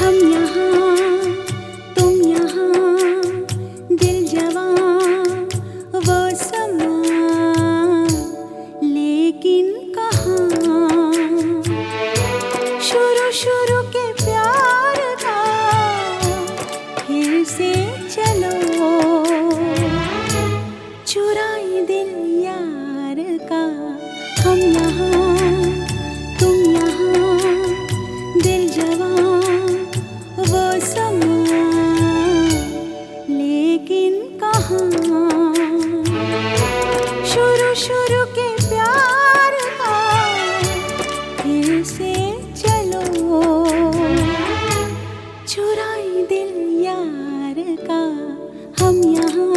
हम यहाँ, तुम यहाँ, दिल वो कहाँ? शुरू शुरू के प्यार था फिर से चलो। चुराई दिल यार का। हम यहाँ